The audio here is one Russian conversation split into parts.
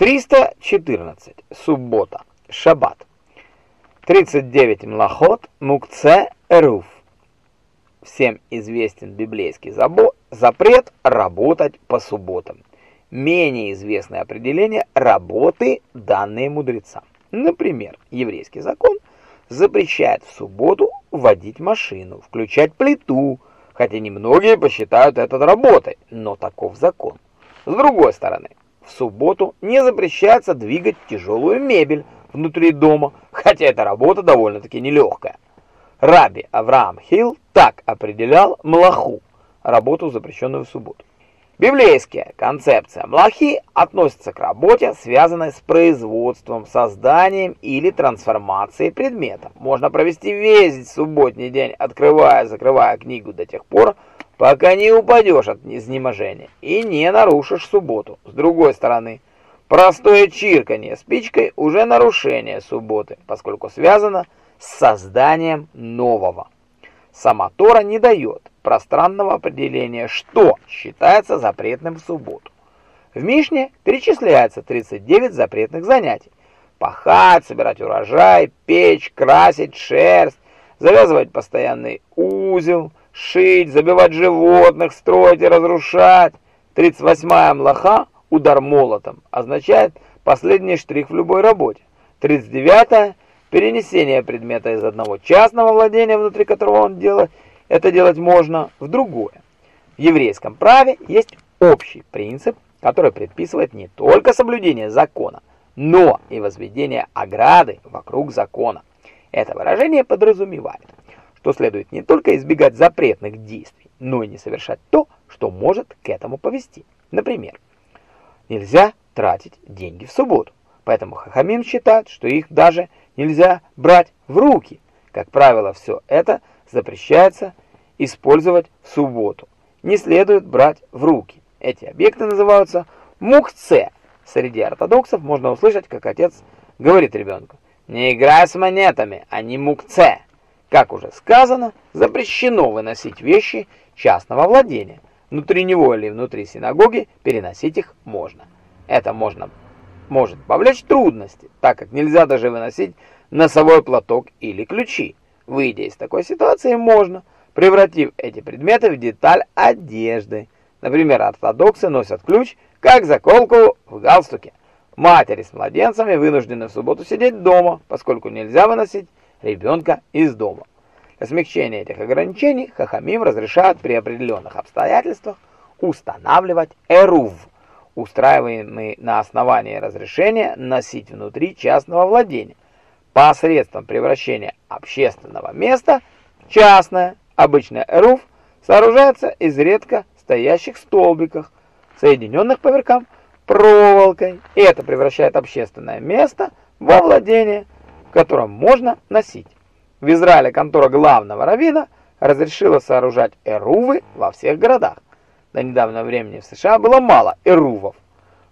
314. Суббота. Шаббат. 39 млахот мукце эруф. Всем известен библейский запрет работать по субботам. Менее известное определение работы, данные мудрецам. Например, еврейский закон запрещает в субботу водить машину, включать плиту, хотя немногие посчитают это работой, но таков закон. С другой стороны, в субботу не запрещается двигать тяжелую мебель внутри дома, хотя эта работа довольно-таки нелегкая. Раби Авраам Хилл так определял млаху, работу, запрещенную в субботу. Библейская концепция млахи относится к работе, связанной с производством, созданием или трансформацией предмета. Можно провести весь субботний день, открывая закрывая книгу до тех пор, пока не упадешь от изнеможения и не нарушишь субботу. С другой стороны, простое чирканье спичкой уже нарушение субботы, поскольку связано с созданием нового. Сама Тора не дает пространного определения, что считается запретным в субботу. В Мишне перечисляется 39 запретных занятий. Пахать, собирать урожай, печь, красить шерсть, завязывать постоянный узел, шить, забивать животных, строить и разрушать. 38-я млаха, удар молотом, означает последний штрих в любой работе. 39-я перенесение предмета из одного частного владения, внутри которого он делает, это делать можно, в другое. В еврейском праве есть общий принцип, который предписывает не только соблюдение закона, но и возведение ограды вокруг закона. Это выражение подразумевает, что следует не только избегать запретных действий, но и не совершать то, что может к этому повести. Например, нельзя тратить деньги в субботу, поэтому хахамим считают, что их даже нельзя брать в руки. Как правило, все это запрещается использовать в субботу. Не следует брать в руки. Эти объекты называются мухце. Среди ортодоксов можно услышать, как отец говорит ребенку, «Не играй с монетами, они мукце». Как уже сказано, запрещено выносить вещи частного владения. Внутри него или внутри синагоги переносить их можно. Это можно может повлечь трудности, так как нельзя даже выносить носовой платок или ключи. Выйдя из такой ситуации, можно, превратив эти предметы в деталь одежды. Например, ортодоксы носят ключ как заколку в галстуке. Матери с младенцами вынуждены в субботу сидеть дома, поскольку нельзя выносить ребенка из дома. Для смягчения этих ограничений Хахамим разрешают при определенных обстоятельствах устанавливать эрув – устраиваемый на основании разрешения носить внутри частного владения, посредством превращения общественного места в частное. Обычно РУФ сооружается из редко стоящих столбиков, соединенных по верхам проволокой, и это превращает общественное место во владение, котором можно носить. В Израиле контора главного раввина разрешила сооружать эрувы во всех городах. До недавнего времени в США было мало эрувов.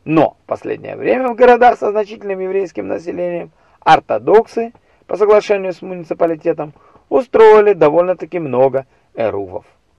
Но в последнее время в городах со значительным еврейским населением ортодоксы, по соглашению с муниципалитетом, устроили довольно-таки много эрувов.